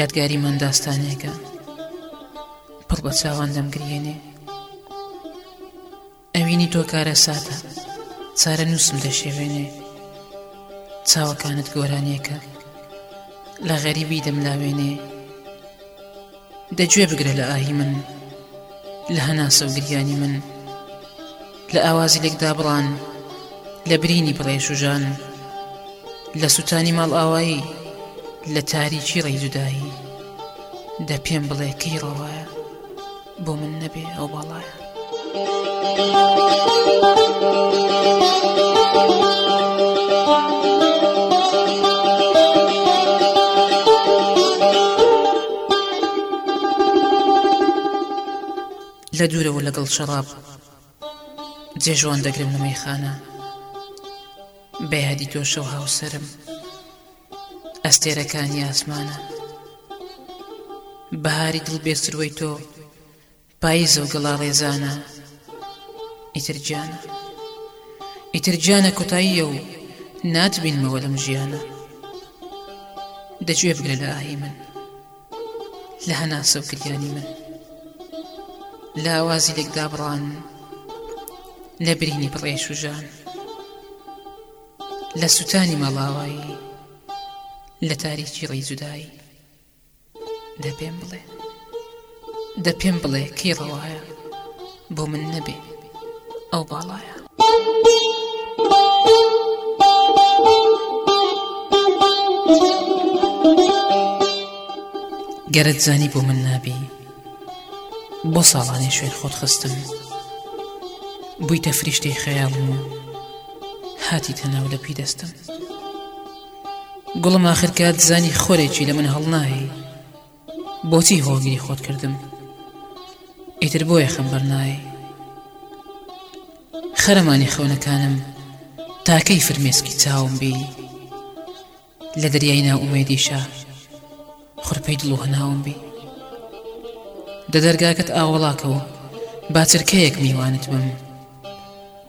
یادگاری من داستانێکە پڕ بە چاوان دەمگریێنێ ئەوینی تۆ کارە ساتە چارە نووسم دەشێوێنێ چاوەکانت گۆرانیەکە لە غەریبی دەملاوێنێ دە گوێ بگرە لە ئاهی من لە هەناسە و گریانی من لە ئاوازی لێک دابڕان لە برینی بڕێژ و ژان لە سووتانی ماڵئاوایی لە تاریکی ڕێی جودایی دە پێم بڵێ کەی ڕەوایە بۆ من نەبێ ئەو باڵایە لە دوورەوە لەگەڵ شەڕاب جێژوان دەگرم لە مەیخانە بەیادی تۆشە و هاوسرم ئەستێرەکانی ئاسمانە بەهاری دڵ بێسروەی تۆ پاییزە و گەڵاڕێزانە ئیتر گیانە ئیتر گیانە کۆتاییە و ناتبینمەوە لەم ژیانە دە گوێ بگرە لە ئاهی من لە هەناسە و گریانی من لاوازی لێکدا بڕان لە برینی بڕێش و ژان لە سووتانی مەڵاوایی لە تاریکی ڕێی جودایی دە پێم بڵێ دە پێم بڵێ کەی ڕەوایە بۆ من نەبێ ئەو باڵایە. گەرت زانی بۆ من نابی بۆ ساڵانی شوێن خۆت خستم بوویتە فریشتەی خەیاڵم و هاتی تەناو لە پی دەستم گوڵم ئاخر کات زانی خۆرێکی لە من هەڵنایی بۆچی هۆڵگری خۆت کردم ئیتر بۆیە خەمبەر نایی خەرمانی خەونەکانم تاکەی فرمێسکی چاوم بی لە دەریای ناو ئومێدیشە خرپەی دڵ و هەناوم بی دە دەرگاکەت ئاوەڵاکەوە باچرکەیەک میوانت بم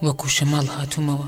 وەکو شەماڵ هاتوومەوە